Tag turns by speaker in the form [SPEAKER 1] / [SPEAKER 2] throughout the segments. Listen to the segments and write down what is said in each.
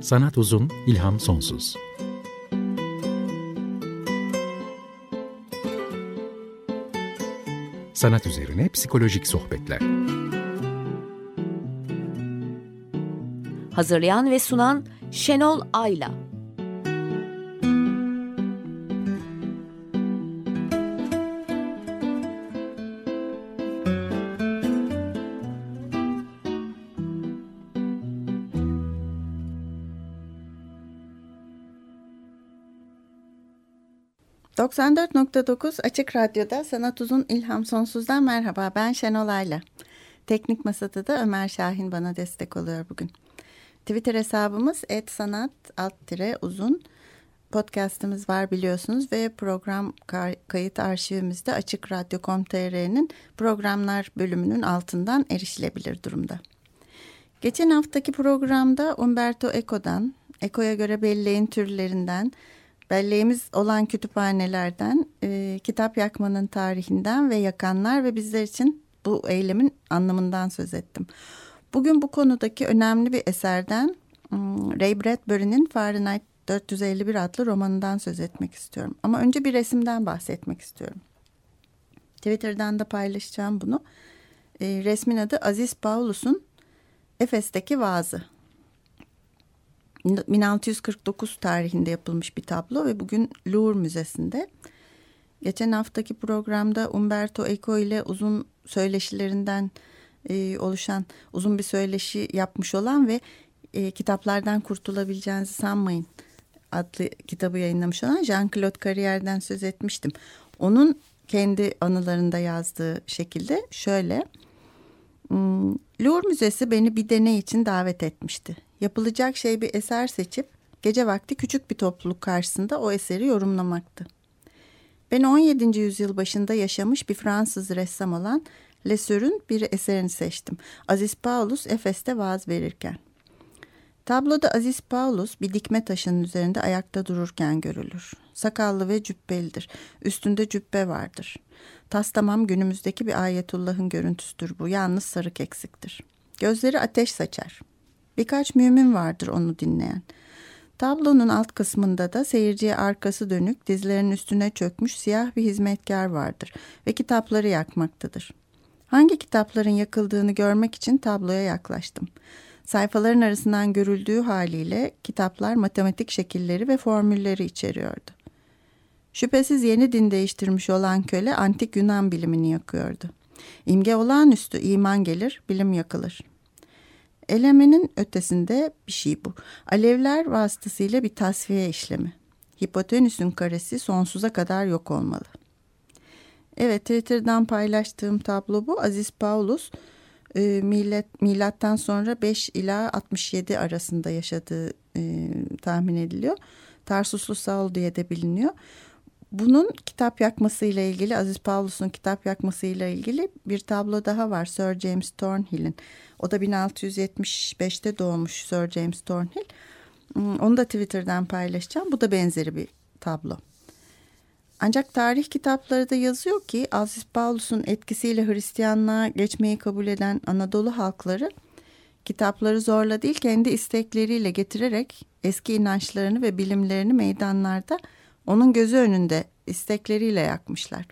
[SPEAKER 1] Sanat uzun, ilham sonsuz. Sanat üzerine psikolojik sohbetler.
[SPEAKER 2] Hazırlayan ve sunan Şenol Ayla.
[SPEAKER 3] 94.9 Açık Radyo'da Sanat Uzun İlham Sonsuz'dan merhaba. Ben Şenol Ayla. Teknik Masada da Ömer Şahin bana destek oluyor bugün. Twitter hesabımız @sanat uzun. Podcast'ımız var biliyorsunuz ve program kayıt arşivimizde Açık Radyo.com.tr'nin programlar bölümünün altından erişilebilir durumda. Geçen haftaki programda Umberto Eco'dan, Eco'ya göre belleğin türlerinden, Belleğimiz olan kütüphanelerden, e, kitap yakmanın tarihinden ve yakanlar ve bizler için bu eylemin anlamından söz ettim. Bugün bu konudaki önemli bir eserden hmm, Ray Bradbury'nin Fahrenheit 451 adlı romanından söz etmek istiyorum. Ama önce bir resimden bahsetmek istiyorum. Twitter'dan da paylaşacağım bunu. E, resmin adı Aziz Paulus'un Efes'teki vaazı. 1649 tarihinde yapılmış bir tablo ve bugün Louvre Müzesi'nde. Geçen haftaki programda Umberto Eco ile uzun söyleşilerinden e, oluşan uzun bir söyleşi yapmış olan ve e, kitaplardan kurtulabileceğinizi sanmayın adlı kitabı yayınlamış olan Jean-Claude Carrier'den söz etmiştim. Onun kendi anılarında yazdığı şekilde şöyle. Hmm, Louvre Müzesi beni bir deney için davet etmişti yapılacak şey bir eser seçip gece vakti küçük bir topluluk karşısında o eseri yorumlamaktı. Ben 17. yüzyıl başında yaşamış bir Fransız ressam olan Lesur'un bir eserini seçtim. Aziz Paulus Efes'te vaaz verirken. Tabloda Aziz Paulus bir dikme taşının üzerinde ayakta dururken görülür. Sakallı ve cübbelidir. Üstünde cübbe vardır. Tas tamam günümüzdeki bir ayetullahın görüntüsüdür bu. Yalnız sarık eksiktir. Gözleri ateş saçar. Birkaç mümin vardır onu dinleyen. Tablonun alt kısmında da seyirciye arkası dönük dizlerinin üstüne çökmüş siyah bir hizmetkar vardır ve kitapları yakmaktadır. Hangi kitapların yakıldığını görmek için tabloya yaklaştım. Sayfaların arasından görüldüğü haliyle kitaplar matematik şekilleri ve formülleri içeriyordu. Şüphesiz yeni din değiştirmiş olan köle antik Yunan bilimini yakıyordu. İmge olağanüstü iman gelir, bilim yakılır. Elemenin ötesinde bir şey bu. Alevler vasıtasıyla bir tasfiye işlemi. Hipotenüsün karesi sonsuza kadar yok olmalı. Evet Twitter'dan paylaştığım tablo bu. Aziz Paulus e, millet, milattan sonra 5 ila 67 arasında yaşadığı e, tahmin ediliyor. Tarsuslu Saul diye de biliniyor. Bunun kitap yakmasıyla ilgili Aziz Paulus'un kitap yakmasıyla ilgili bir tablo daha var Sir James Thornhill'in. O da 1675'te doğmuş Sir James Thornhill. Hmm, onu da Twitter'dan paylaşacağım. Bu da benzeri bir tablo. Ancak tarih kitapları da yazıyor ki Aziz Paulus'un etkisiyle Hristiyanlığa geçmeyi kabul eden Anadolu halkları kitapları zorla değil kendi istekleriyle getirerek eski inançlarını ve bilimlerini meydanlarda onun gözü önünde istekleriyle yakmışlar.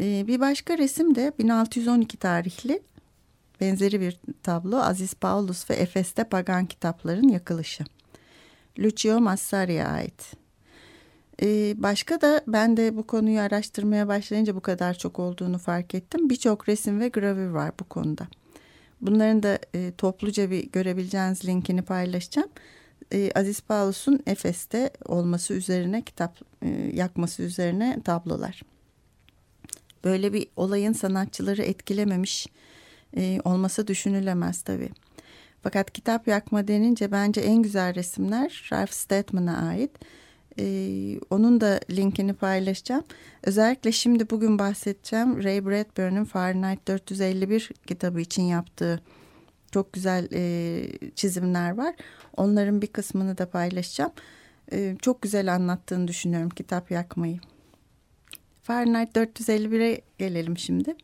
[SPEAKER 3] Ee, bir başka resim de 1612 tarihli benzeri bir tablo Aziz Paulus ve Efes'te pagan kitapların yakılışı. Lucio Massari'ye ait. Ee, başka da ben de bu konuyu araştırmaya başlayınca bu kadar çok olduğunu fark ettim. Birçok resim ve gravür var bu konuda. Bunların da e, topluca bir görebileceğiniz linkini paylaşacağım e, Aziz Paulus'un Efes'te olması üzerine kitap e, yakması üzerine tablolar. Böyle bir olayın sanatçıları etkilememiş e, olması düşünülemez tabii. Fakat kitap yakma denince bence en güzel resimler Ralph Steadman'a ait. Ee, onun da linkini paylaşacağım. Özellikle şimdi bugün bahsedeceğim Ray Bradbury'nin Fahrenheit 451 kitabı için yaptığı çok güzel e, çizimler var. Onların bir kısmını da paylaşacağım. e, çok güzel anlattığını düşünüyorum kitap yakmayı. Fahrenheit 451'e gelelim şimdi.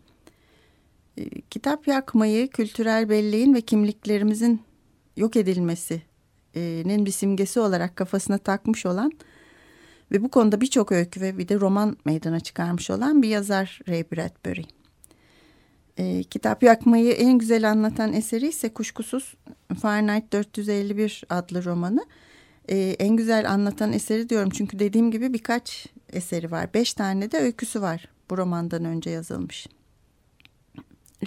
[SPEAKER 3] E, kitap yakmayı kültürel belleğin ve kimliklerimizin yok edilmesinin bir simgesi olarak kafasına takmış olan ve bu konuda birçok öykü ve bir de roman meydana çıkarmış olan bir yazar Ray Bradbury. E, kitap yakmayı en güzel anlatan eseri ise kuşkusuz Fahrenheit 451 adlı romanı. E, en güzel anlatan eseri diyorum çünkü dediğim gibi birkaç eseri var. Beş tane de öyküsü var bu romandan önce yazılmış.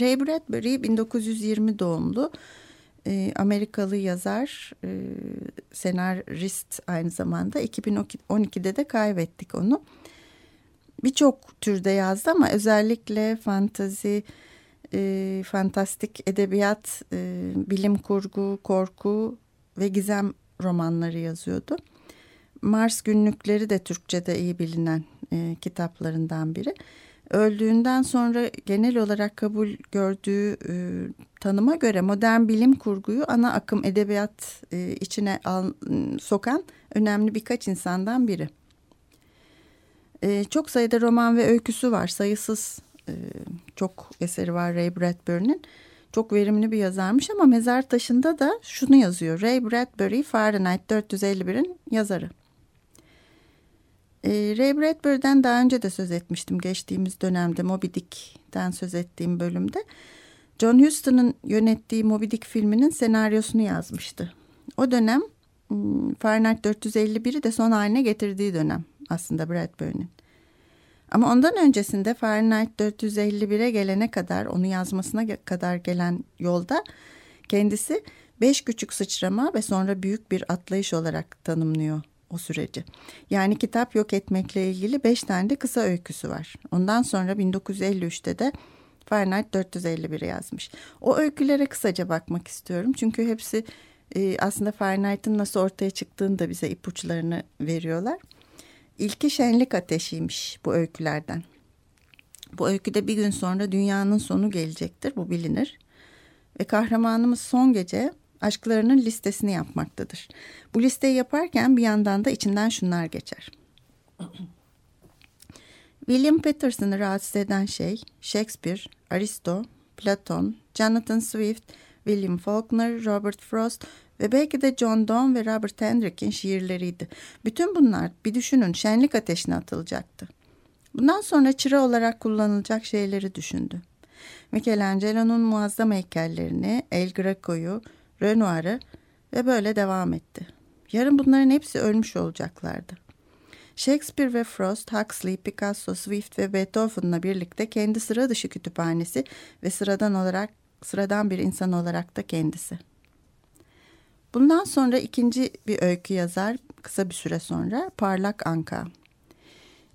[SPEAKER 3] Ray Bradbury 1920 doğumlu e, Amerikalı yazar, e, senarist aynı zamanda. 2012'de de kaybettik onu. Birçok türde yazdı ama özellikle fantazi, e, fantastik edebiyat, e, bilim kurgu, korku ve gizem romanları yazıyordu. Mars Günlükleri de Türkçe'de iyi bilinen e, kitaplarından biri. Öldüğünden sonra genel olarak kabul gördüğü e, tanıma göre modern bilim kurguyu ana akım edebiyat e, içine al, sokan önemli birkaç insandan biri. E, çok sayıda roman ve öyküsü var. Sayısız e, çok eseri var Ray Bradbury'nin. Çok verimli bir yazarmış ama mezar taşında da şunu yazıyor. Ray Bradbury Fahrenheit 451'in yazarı. E, Ray Bradbury'den daha önce de söz etmiştim geçtiğimiz dönemde Moby Dick'ten söz ettiğim bölümde. John Huston'ın yönettiği Moby Dick filminin senaryosunu yazmıştı. O dönem hmm, Fahrenheit 451'i de son haline getirdiği dönem aslında Bradbury'nin. Ama ondan öncesinde Fahrenheit 451'e gelene kadar, onu yazmasına kadar gelen yolda kendisi beş küçük sıçrama ve sonra büyük bir atlayış olarak tanımlıyor o süreci. Yani kitap yok etmekle ilgili beş tane de kısa öyküsü var. Ondan sonra 1953'te de Fahrenheit 451'i yazmış. O öykülere kısaca bakmak istiyorum. Çünkü hepsi e, aslında Fahrenheit'in nasıl ortaya çıktığını da bize ipuçlarını veriyorlar. İlki şenlik ateşiymiş bu öykülerden. Bu öyküde bir gün sonra dünyanın sonu gelecektir. Bu bilinir. Ve kahramanımız son gece aşklarının listesini yapmaktadır. Bu listeyi yaparken bir yandan da içinden şunlar geçer. William Peterson'ı rahatsız eden şey Shakespeare, Aristo, Platon, Jonathan Swift, William Faulkner, Robert Frost ve belki de John Donne ve Robert Hendrick'in şiirleriydi. Bütün bunlar bir düşünün şenlik ateşine atılacaktı. Bundan sonra çıra olarak kullanılacak şeyleri düşündü. Michelangelo'nun muazzam heykellerini, El Greco'yu, Renoir'ı ve böyle devam etti. Yarın bunların hepsi ölmüş olacaklardı. Shakespeare ve Frost, Huxley, Picasso, Swift ve Beethoven'la birlikte kendi sıra dışı kütüphanesi ve sıradan olarak sıradan bir insan olarak da kendisi. Bundan sonra ikinci bir öykü yazar kısa bir süre sonra Parlak Anka.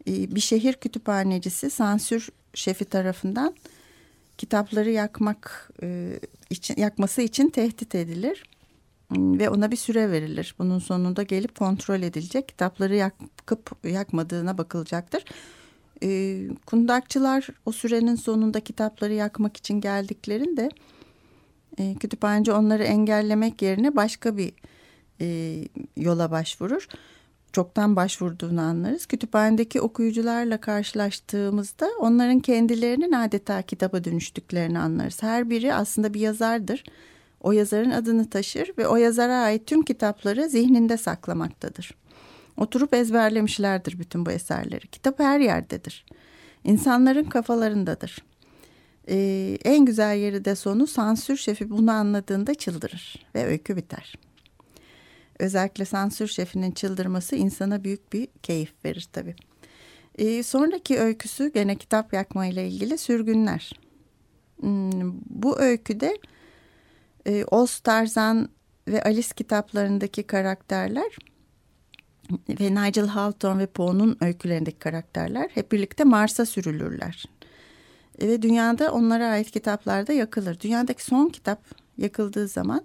[SPEAKER 3] Ee, bir şehir kütüphanecisi sansür şefi tarafından kitapları yakmak e, için yakması için tehdit edilir hmm, ve ona bir süre verilir. Bunun sonunda gelip kontrol edilecek. Kitapları yakıp yakmadığına bakılacaktır. E, kundakçılar o sürenin sonunda kitapları yakmak için geldiklerinde e, kütüphaneci onları engellemek yerine başka bir e, yola başvurur. Çoktan başvurduğunu anlarız. Kütüphanedeki okuyucularla karşılaştığımızda onların kendilerinin adeta kitaba dönüştüklerini anlarız. Her biri aslında bir yazardır. O yazarın adını taşır ve o yazara ait tüm kitapları zihninde saklamaktadır. Oturup ezberlemişlerdir bütün bu eserleri. Kitap her yerdedir. İnsanların kafalarındadır. Ee, en güzel yeri de sonu sansür şefi bunu anladığında çıldırır ve öykü biter. Özellikle sansür şefinin çıldırması insana büyük bir keyif verir tabii. Ee, sonraki öyküsü gene kitap yakma ile ilgili sürgünler. Hmm, bu öyküde e, Oz Tarzan ve Alice kitaplarındaki karakterler ve Nigel Hawthorne ve Poe'nun öykülerindeki karakterler hep birlikte Mars'a sürülürler ve dünyada onlara ait kitaplar da yakılır. Dünyadaki son kitap yakıldığı zaman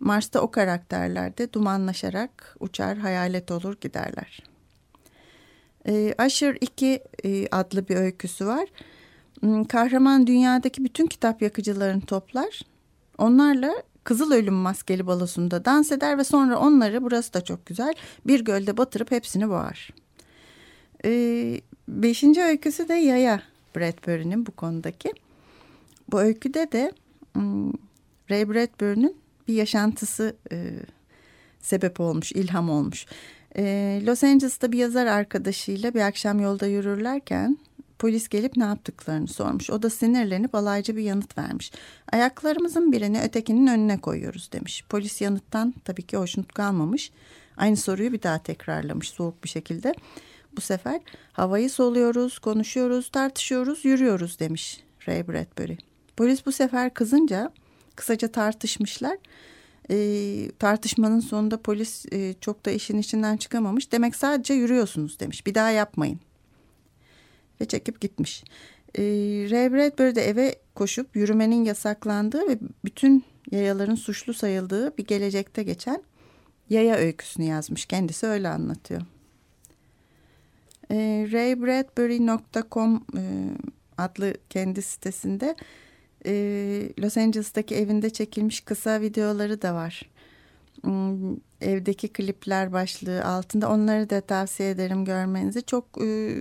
[SPEAKER 3] Mars'ta o karakterler de dumanlaşarak uçar hayalet olur giderler. E, Asher 2 e, adlı bir öyküsü var. Hmm, kahraman dünyadaki bütün kitap yakıcılarını toplar. Onlarla Kızıl Ölüm maskeli balosunda dans eder ve sonra onları burası da çok güzel bir gölde batırıp hepsini boğar. Ee, beşinci öyküsü de Yaya Bradbury'nin bu konudaki. Bu öyküde de Ray Bradbury'nin bir yaşantısı e, sebep olmuş, ilham olmuş. E, Los Angeles'ta bir yazar arkadaşıyla bir akşam yolda yürürlerken polis gelip ne yaptıklarını sormuş. O da sinirlenip alaycı bir yanıt vermiş. Ayaklarımızın birini ötekinin önüne koyuyoruz demiş. Polis yanıttan tabii ki hoşnut kalmamış. Aynı soruyu bir daha tekrarlamış soğuk bir şekilde. Bu sefer havayı soluyoruz, konuşuyoruz, tartışıyoruz, yürüyoruz demiş Ray Bradbury. Polis bu sefer kızınca kısaca tartışmışlar. E, tartışmanın sonunda polis e, çok da işin içinden çıkamamış. Demek sadece yürüyorsunuz demiş. Bir daha yapmayın. Ve çekip gitmiş. E, Ray Bradbury de eve koşup yürümenin yasaklandığı ve bütün yayaların suçlu sayıldığı bir gelecekte geçen yaya öyküsünü yazmış. Kendisi öyle anlatıyor. E, raybradbury.com e, adlı kendi sitesinde e, Los Angeles'taki evinde çekilmiş kısa videoları da var. Hmm, evdeki klipler başlığı altında onları da tavsiye ederim görmenizi. Çok e,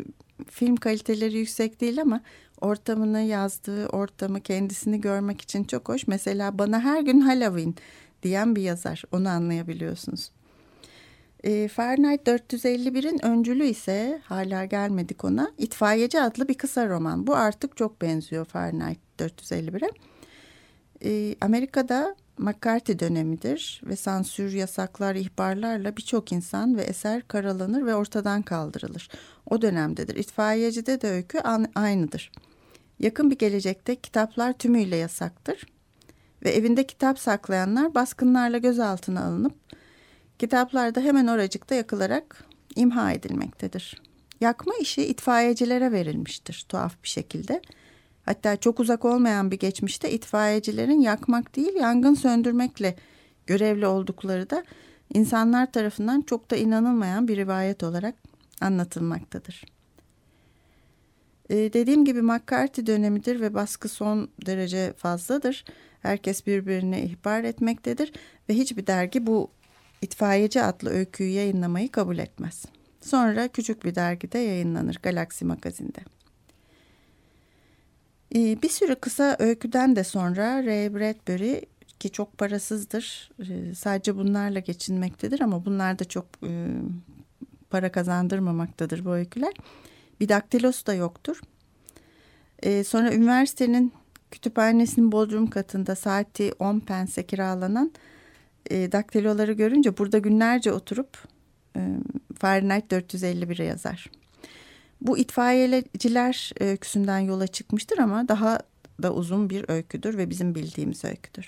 [SPEAKER 3] film kaliteleri yüksek değil ama ortamını yazdığı ortamı kendisini görmek için çok hoş. Mesela bana her gün Halloween diyen bir yazar onu anlayabiliyorsunuz. E, Fahrenheit 451'in öncülü ise hala gelmedik ona. İtfaiyeci adlı bir kısa roman. Bu artık çok benziyor Fahrenheit 451'e. E, Amerika'da McCarthy dönemidir ve sansür, yasaklar, ihbarlarla birçok insan ve eser karalanır ve ortadan kaldırılır. O dönemdedir. İtfaiyecide de öykü aynıdır. Yakın bir gelecekte kitaplar tümüyle yasaktır ve evinde kitap saklayanlar baskınlarla gözaltına alınıp kitaplarda hemen oracıkta yakılarak imha edilmektedir. Yakma işi itfaiyecilere verilmiştir tuhaf bir şekilde. Hatta çok uzak olmayan bir geçmişte itfaiyecilerin yakmak değil yangın söndürmekle görevli oldukları da insanlar tarafından çok da inanılmayan bir rivayet olarak anlatılmaktadır. Ee, dediğim gibi McCarthy dönemidir ve baskı son derece fazladır. Herkes birbirine ihbar etmektedir ve hiçbir dergi bu itfaiyeci adlı öyküyü yayınlamayı kabul etmez. Sonra küçük bir dergide yayınlanır Galaxy Magazin'de. Ee, bir sürü kısa öyküden de sonra Ray Bradbury ki çok parasızdır e, sadece bunlarla geçinmektedir ama bunlar da çok e, para kazandırmamaktadır bu öyküler. Bir daktilosu da yoktur. E, sonra üniversitenin kütüphanesinin bodrum katında saati 10 pense kiralanan daktiloları görünce burada günlerce oturup Fahrenheit 451'e yazar. Bu itfaiyeciler öyküsünden yola çıkmıştır ama daha da uzun bir öyküdür ve bizim bildiğimiz öyküdür.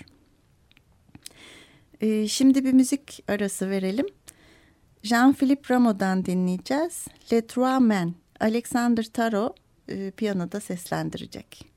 [SPEAKER 3] Ee, şimdi bir müzik arası verelim. Jean-Philippe Rameau'dan dinleyeceğiz. Les Trois Men. Alexander Taro e, piyanoda seslendirecek.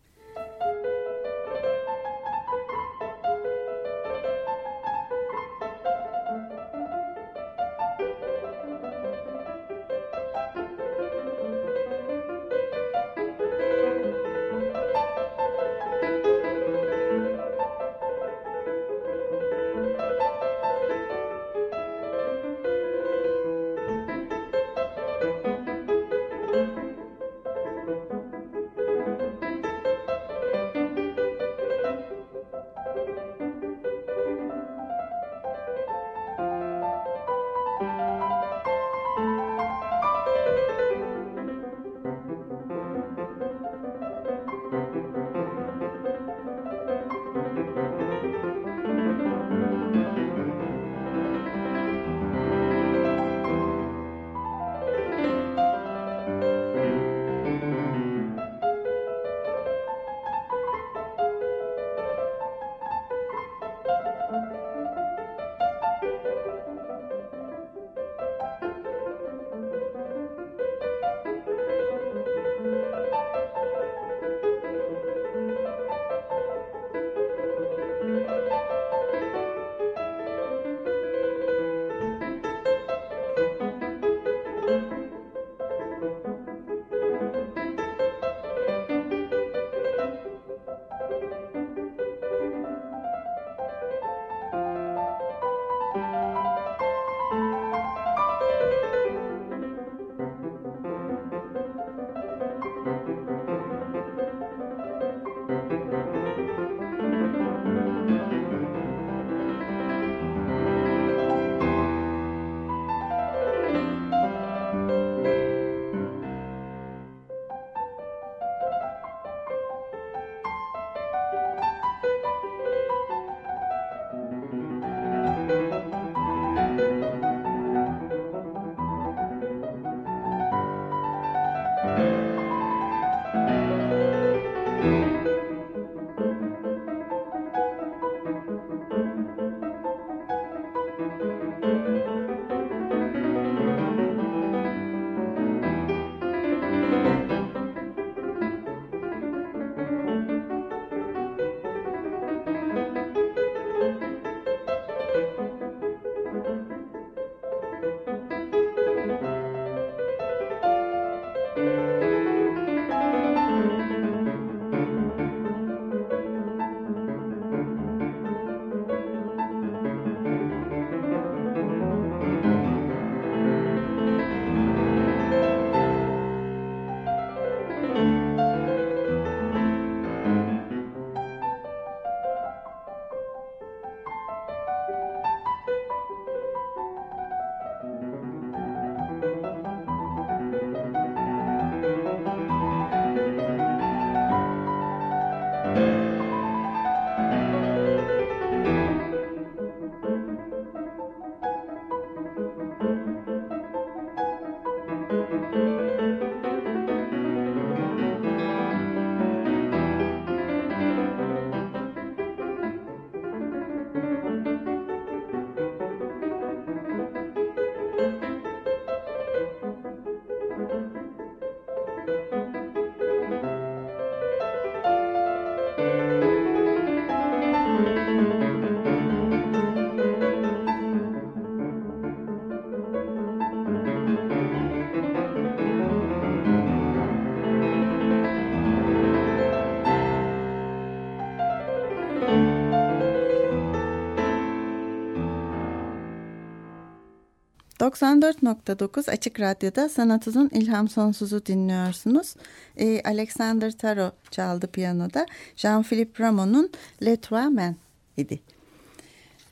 [SPEAKER 3] 94.9 Açık Radyo'da Sanat Uzun İlham Sonsuz'u dinliyorsunuz. Ee, Alexander Taro çaldı piyanoda. Jean-Philippe Rameau'nun Le Trois Men idi.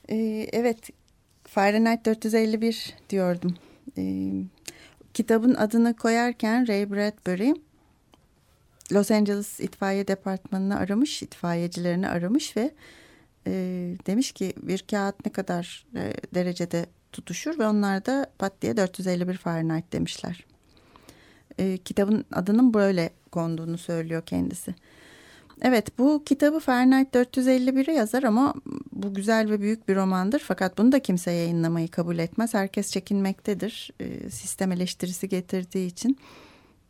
[SPEAKER 3] Ee, evet, Fahrenheit 451 diyordum. Ee, kitabın adını koyarken Ray Bradbury Los Angeles İtfaiye Departmanı'nı aramış, itfaiyecilerini aramış ve e, demiş ki bir kağıt ne kadar e, derecede tutuşur ve onlar da pat diye 451 Fahrenheit demişler. E, kitabın adının böyle konduğunu söylüyor kendisi. Evet bu kitabı Fahrenheit 451'e yazar ama bu güzel ve büyük bir romandır. Fakat bunu da kimse yayınlamayı kabul etmez. Herkes çekinmektedir e, sistem eleştirisi getirdiği için.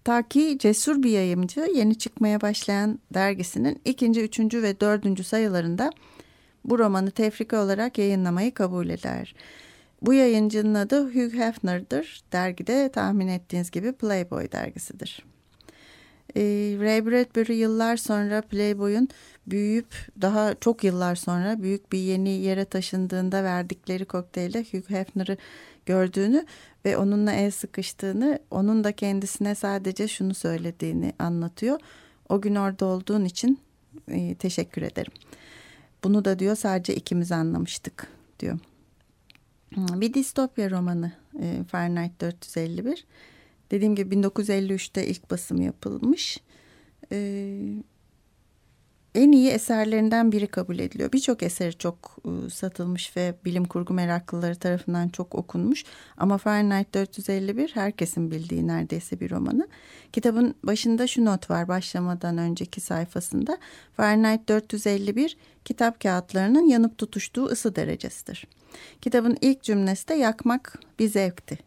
[SPEAKER 3] Ta ki cesur bir yayımcı yeni çıkmaya başlayan dergisinin ikinci, üçüncü ve dördüncü sayılarında bu romanı tefrika olarak yayınlamayı kabul eder. Bu yayıncının adı Hugh Hefner'dır. Dergide tahmin ettiğiniz gibi Playboy dergisidir. Ee, Ray Bradbury yıllar sonra Playboy'un büyüyüp daha çok yıllar sonra büyük bir yeni yere taşındığında verdikleri kokteylde Hugh Hefner'ı gördüğünü ve onunla el sıkıştığını, onun da kendisine sadece şunu söylediğini anlatıyor. O gün orada olduğun için e, teşekkür ederim. Bunu da diyor sadece ikimiz anlamıştık diyor. Bir distopya romanı e, Fahrenheit 451. Dediğim gibi 1953'te ilk basım yapılmış. E, en iyi eserlerinden biri kabul ediliyor. Birçok eseri çok e, satılmış ve bilim kurgu meraklıları tarafından çok okunmuş. Ama Fahrenheit 451 herkesin bildiği neredeyse bir romanı. Kitabın başında şu not var başlamadan önceki sayfasında. Fahrenheit 451 kitap kağıtlarının yanıp tutuştuğu ısı derecesidir. Kitabın ilk cümlesi de yakmak bir zevktir.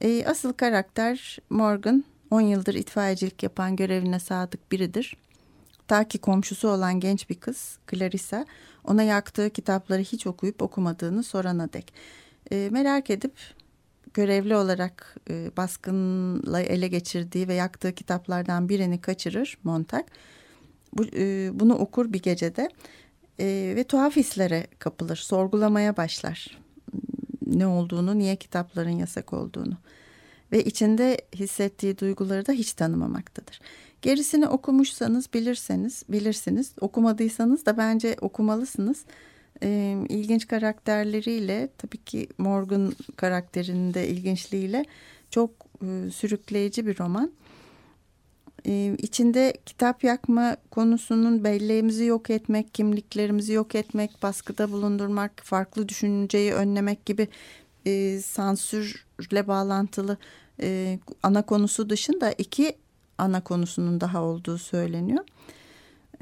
[SPEAKER 3] E, asıl karakter Morgan 10 yıldır itfaiyecilik yapan görevine sadık biridir. Ta ki komşusu olan genç bir kız Clarissa ona yaktığı kitapları hiç okuyup okumadığını sorana dek. E, merak edip görevli olarak e, baskınla ele geçirdiği ve yaktığı kitaplardan birini kaçırır Montag. Bu, e, bunu okur bir gecede e, ve tuhaf hislere kapılır, sorgulamaya başlar. Ne olduğunu, niye kitapların yasak olduğunu. ve içinde hissettiği duyguları da hiç tanımamaktadır. Gerisini okumuşsanız bilirseniz bilirsiniz. Okumadıysanız da bence okumalısınız. Ee, ilginç karakterleriyle tabii ki Morgan karakterinin de ilginçliğiyle çok e, sürükleyici bir roman. Ee, içinde kitap yakma konusunun belleğimizi yok etmek, kimliklerimizi yok etmek, baskıda bulundurmak, farklı düşünceyi önlemek gibi e, sansürle bağlantılı e, ana konusu dışında iki ana konusunun daha olduğu söyleniyor.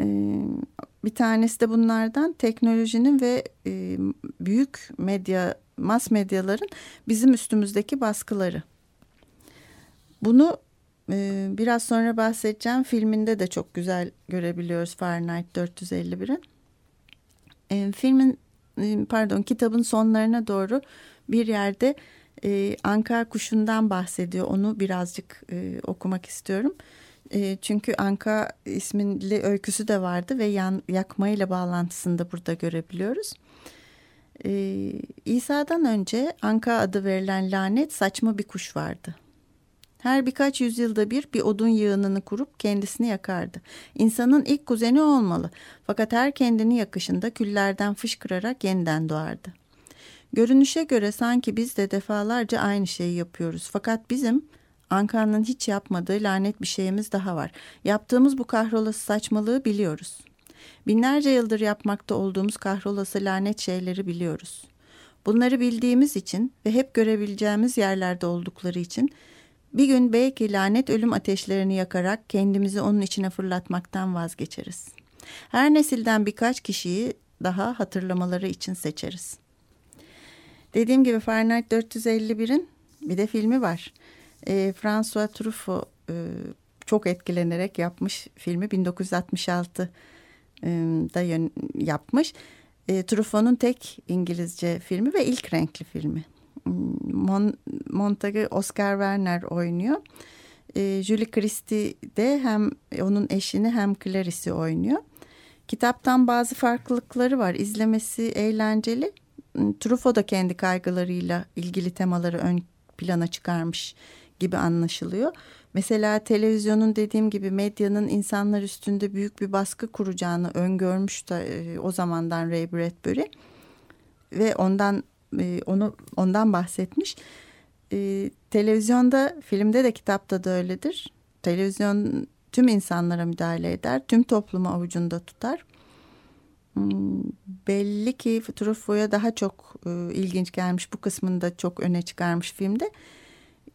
[SPEAKER 3] E, bir tanesi de bunlardan teknolojinin ve e, büyük medya, mas medyaların bizim üstümüzdeki baskıları. Bunu e, biraz sonra bahsedeceğim filminde de çok güzel görebiliyoruz Fahrenheit 451'i. E, filmin e, pardon kitabın sonlarına doğru bir yerde e, Anka kuşundan bahsediyor. Onu birazcık e, okumak istiyorum. E, çünkü Anka isminli öyküsü de vardı ve yan, yakmayla bağlantısını da burada görebiliyoruz. E, İsa'dan önce Anka adı verilen lanet saçma bir kuş vardı. Her birkaç yüzyılda bir bir odun yığınını kurup kendisini yakardı. İnsanın ilk kuzeni olmalı. Fakat her kendini yakışında küllerden fışkırarak yeniden doğardı. Görünüşe göre sanki biz de defalarca aynı şeyi yapıyoruz. Fakat bizim Anka'nın hiç yapmadığı lanet bir şeyimiz daha var. Yaptığımız bu kahrolası saçmalığı biliyoruz. Binlerce yıldır yapmakta olduğumuz kahrolası lanet şeyleri biliyoruz. Bunları bildiğimiz için ve hep görebileceğimiz yerlerde oldukları için bir gün belki lanet ölüm ateşlerini yakarak kendimizi onun içine fırlatmaktan vazgeçeriz. Her nesilden birkaç kişiyi daha hatırlamaları için seçeriz. Dediğim gibi Fahrenheit 451'in bir de filmi var. E, François Truffaut e, çok etkilenerek yapmış filmi 1966'da e, yapmış. E, Truffaut'un tek İngilizce filmi ve ilk renkli filmi. Mon Montag'ı Oscar Werner oynuyor. E, Julie Christie de hem onun eşini hem Clarice'i oynuyor. Kitaptan bazı farklılıkları var. İzlemesi eğlenceli. Truffaut da kendi kaygılarıyla ilgili temaları ön plana çıkarmış gibi anlaşılıyor. Mesela televizyonun dediğim gibi medyanın insanlar üstünde büyük bir baskı kuracağını öngörmüş de o zamandan Ray Bradbury ve ondan e, onu ondan bahsetmiş. E, televizyonda, filmde de kitapta da öyledir. Televizyon tüm insanlara müdahale eder, tüm toplumu avucunda tutar. Hmm, belli ki Truffaut'a daha çok e, ilginç gelmiş bu kısmını da çok öne çıkarmış filmde.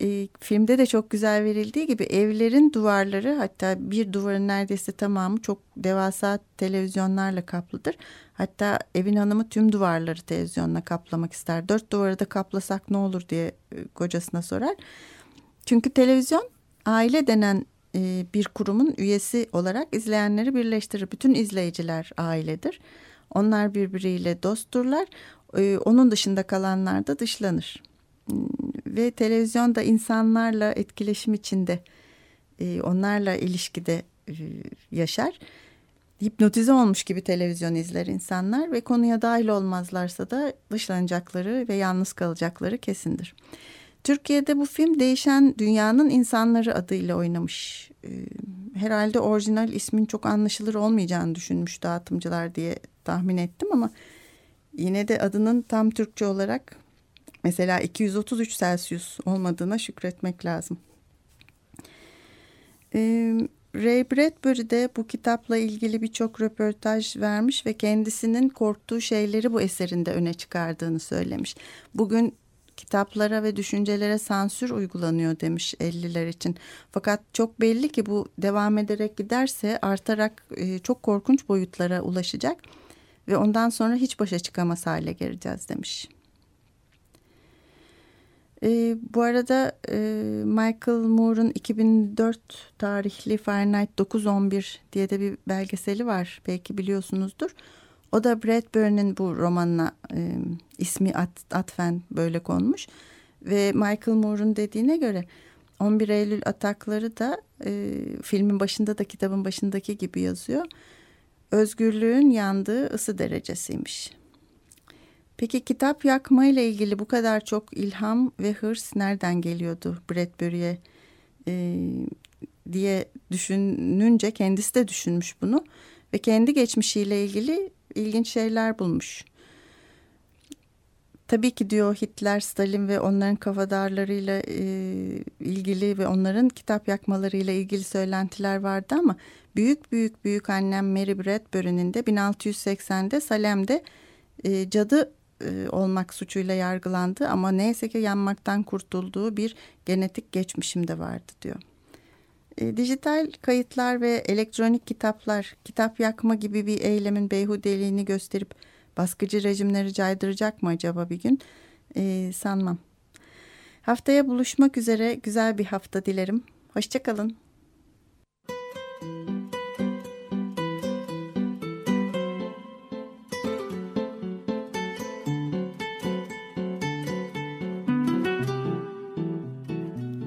[SPEAKER 3] E, filmde de çok güzel verildiği gibi evlerin duvarları hatta bir duvarın neredeyse tamamı çok devasa televizyonlarla kaplıdır. Hatta evin hanımı tüm duvarları televizyonla kaplamak ister. Dört duvarı da kaplasak ne olur diye e, kocasına sorar. Çünkü televizyon aile denen e, bir kurumun üyesi olarak izleyenleri birleştirir. Bütün izleyiciler ailedir. Onlar birbiriyle dostturlar. E, onun dışında kalanlar da dışlanır. Ve televizyonda insanlarla etkileşim içinde, e, onlarla ilişkide yaşar. Hipnotize olmuş gibi televizyon izler insanlar ve konuya dahil olmazlarsa da dışlanacakları ve yalnız kalacakları kesindir. Türkiye'de bu film Değişen Dünyanın İnsanları adıyla oynamış. Ee, herhalde orijinal ismin çok anlaşılır olmayacağını düşünmüş dağıtımcılar diye tahmin ettim ama yine de adının tam Türkçe olarak mesela 233 Celsius olmadığına şükretmek lazım. Ray Bradbury de bu kitapla ilgili birçok röportaj vermiş ve kendisinin korktuğu şeyleri bu eserinde öne çıkardığını söylemiş. Bugün kitaplara ve düşüncelere sansür uygulanıyor demiş 50'ler için. Fakat çok belli ki bu devam ederek giderse artarak e, çok korkunç boyutlara ulaşacak ve ondan sonra hiç başa çıkamaz hale geleceğiz demiş. E, bu arada e, Michael Moore'un 2004 tarihli Fahrenheit 911 diye de bir belgeseli var. Belki biliyorsunuzdur. O da Bradbury'nin bu romanına e, ismi at, atfen böyle konmuş. Ve Michael Moore'un dediğine göre 11 Eylül atakları da e, filmin başında da kitabın başındaki gibi yazıyor. Özgürlüğün yandığı ısı derecesiymiş. Peki kitap yakma ile ilgili bu kadar çok ilham ve hırs nereden geliyordu Bradbury'e e, diye düşününce kendisi de düşünmüş bunu ve kendi geçmişiyle ilgili ilginç şeyler bulmuş. Tabii ki diyor Hitler, Stalin ve onların kafadarlarıyla e, ilgili ve onların kitap yakmalarıyla ilgili söylentiler vardı ama büyük büyük büyük annem Mary Bradbury'nin de 1680'de Salem'de e, cadı e, olmak suçuyla yargılandı ama neyse ki yanmaktan kurtulduğu bir genetik geçmişim de vardı diyor. E, dijital kayıtlar ve elektronik kitaplar kitap yakma gibi bir eylemin beyhudeliğini gösterip baskıcı rejimleri caydıracak mı acaba bir gün? E, sanmam. Haftaya buluşmak üzere güzel bir hafta dilerim. Hoşçakalın.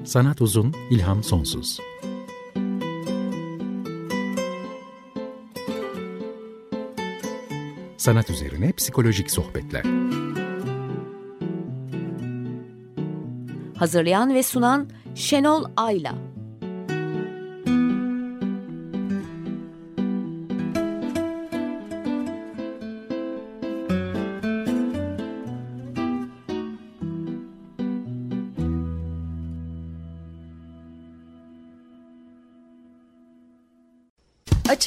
[SPEAKER 1] Sanat uzun, ilham sonsuz. Sanat üzerine psikolojik sohbetler.
[SPEAKER 2] Hazırlayan ve sunan Şenol Ayla.